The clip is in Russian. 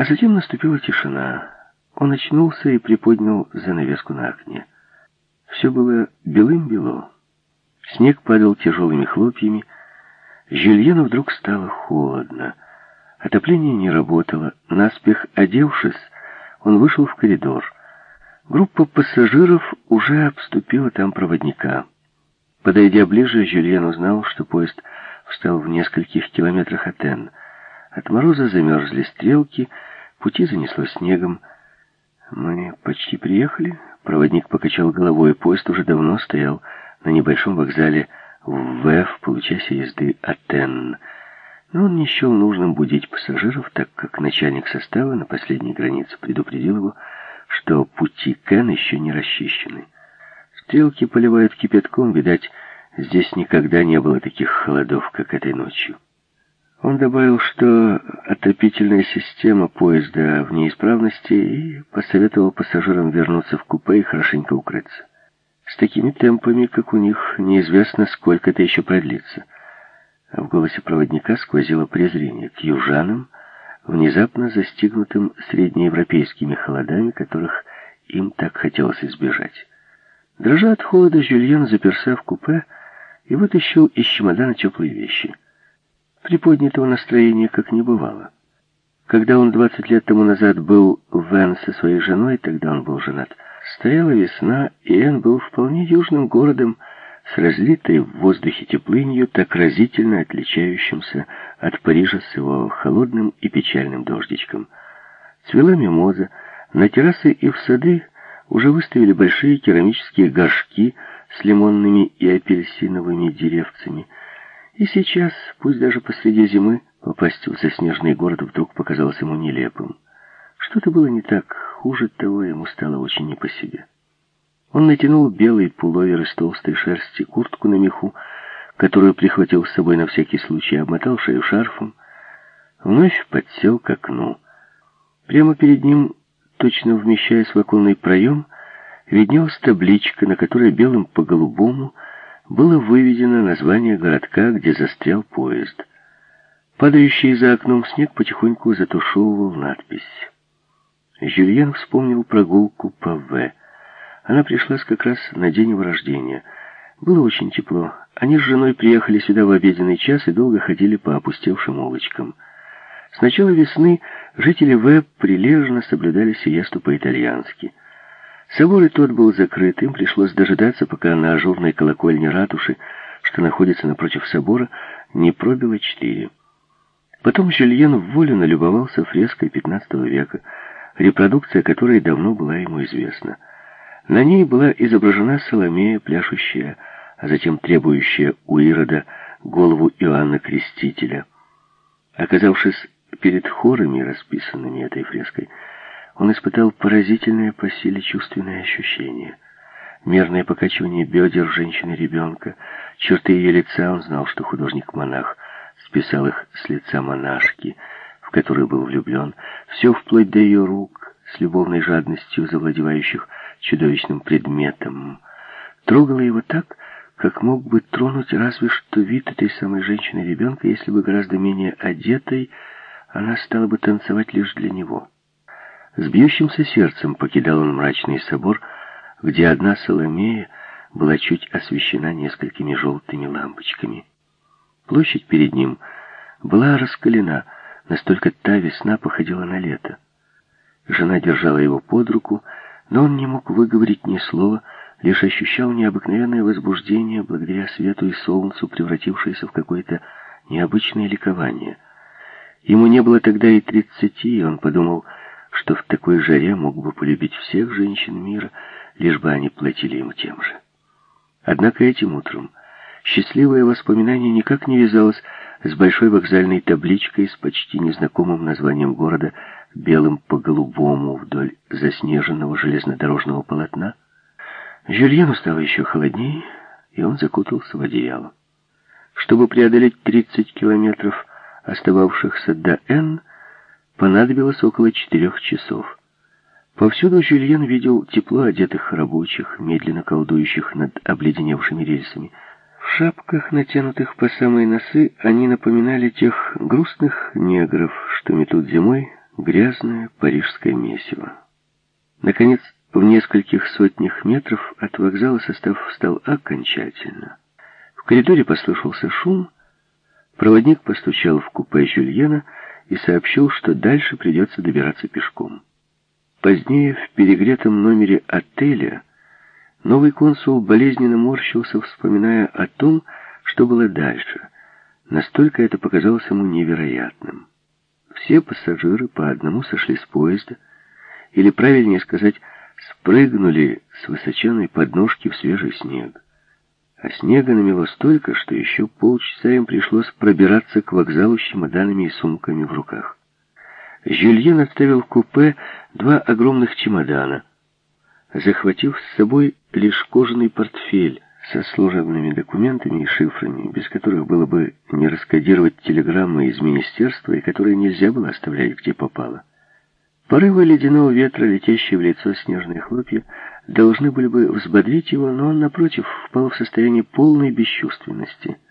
А затем наступила тишина. Он очнулся и приподнял занавеску на окне. Все было белым-бело. Снег падал тяжелыми хлопьями. Жюльену вдруг стало холодно. Отопление не работало. Наспех одевшись, он вышел в коридор. Группа пассажиров уже обступила там проводника. Подойдя ближе, Жюльен узнал, что поезд встал в нескольких километрах от Энн. От мороза замерзли стрелки, пути занесло снегом. «Мы почти приехали?» Проводник покачал головой. Поезд уже давно стоял на небольшом вокзале в В получасе езды Энн. Но он не счел нужным будить пассажиров, так как начальник состава на последней границе предупредил его, что пути к Энн еще не расчищены. Стрелки поливают кипятком, видать, здесь никогда не было таких холодов, как этой ночью. Он добавил, что отопительная система поезда в неисправности и посоветовал пассажирам вернуться в купе и хорошенько укрыться. С такими темпами, как у них, неизвестно, сколько это еще продлится. А в голосе проводника сквозило презрение к южанам, внезапно застигнутым среднеевропейскими холодами, которых им так хотелось избежать. Дрожа от холода, Жюльен заперся в купе и вытащил из чемодана теплые вещи — приподнятого настроения как не бывало. Когда он 20 лет тому назад был в Энн со своей женой, тогда он был женат, стояла весна, и Энн был вполне южным городом, с разлитой в воздухе теплынью, так разительно отличающимся от Парижа с его холодным и печальным дождичком. Цвела мимоза, на террасы и в сады уже выставили большие керамические горшки с лимонными и апельсиновыми деревцами – и сейчас, пусть даже посреди зимы, попасть в заснеженный город вдруг показалось ему нелепым. Что-то было не так, хуже того ему стало очень не по себе. Он натянул белый пуловер из толстой шерсти, куртку на меху, которую прихватил с собой на всякий случай, обмотал шею шарфом, вновь подсел к окну. Прямо перед ним, точно вмещаясь в оконный проем, виднелась табличка, на которой белым по голубому было выведено название городка, где застрял поезд. Падающий за окном снег потихоньку затушевывал надпись. Жюльен вспомнил прогулку по В. Она пришлась как раз на день его рождения. Было очень тепло. Они с женой приехали сюда в обеденный час и долго ходили по опустевшим улочкам. С начала весны жители В прилежно соблюдали сиесту по-итальянски. Собор и тот был закрыт, им пришлось дожидаться, пока на ажурной колокольне ратуши, что находится напротив собора, не пробило четыре. Потом Жюльен в волю налюбовался фреской XV века, репродукция которой давно была ему известна. На ней была изображена Соломея, пляшущая, а затем требующая у Ирода голову Иоанна Крестителя. Оказавшись перед хорами, расписанными этой фреской, он испытал поразительное по силе чувственное ощущение. Мерное покачивание бедер женщины-ребенка, черты ее лица, он знал, что художник-монах списал их с лица монашки, в которую был влюблен, все вплоть до ее рук, с любовной жадностью завладевающих чудовищным предметом, трогало его так, как мог бы тронуть разве что вид этой самой женщины-ребенка, если бы гораздо менее одетой она стала бы танцевать лишь для него. С бьющимся сердцем покидал он мрачный собор, где одна Соломея была чуть освещена несколькими желтыми лампочками. Площадь перед ним была раскалена, настолько та весна походила на лето. Жена держала его под руку, но он не мог выговорить ни слова, лишь ощущал необыкновенное возбуждение благодаря свету и солнцу, превратившееся в какое-то необычное ликование. Ему не было тогда и тридцати, и он подумал, что в такой жаре мог бы полюбить всех женщин мира, лишь бы они платили ему тем же. Однако этим утром счастливое воспоминание никак не вязалось с большой вокзальной табличкой с почти незнакомым названием города белым по голубому вдоль заснеженного железнодорожного полотна. Жюльену стало еще холоднее, и он закутался в одеяло. Чтобы преодолеть 30 километров, остававшихся до Н, понадобилось около четырех часов. Повсюду Жюльен видел тепло одетых рабочих, медленно колдующих над обледеневшими рельсами. В шапках, натянутых по самые носы, они напоминали тех грустных негров, что метут зимой грязное парижское месиво. Наконец, в нескольких сотнях метров от вокзала состав встал окончательно. В коридоре послышался шум. Проводник постучал в купе Жюльена и сообщил, что дальше придется добираться пешком. Позднее в перегретом номере отеля новый консул болезненно морщился, вспоминая о том, что было дальше. Настолько это показалось ему невероятным. Все пассажиры по одному сошли с поезда, или, правильнее сказать, спрыгнули с высоченной подножки в свежий снег. А снега намело столько, что еще полчаса им пришлось пробираться к вокзалу с чемоданами и сумками в руках. Жюльен оставил в купе два огромных чемодана, захватив с собой лишь кожаный портфель со служебными документами и шифрами, без которых было бы не раскодировать телеграммы из министерства и которые нельзя было оставлять где попало. Порывы ледяного ветра, летящие в лицо снежные хлопья, должны были бы взбодрить его, но он, напротив, впал в состояние полной бесчувственности —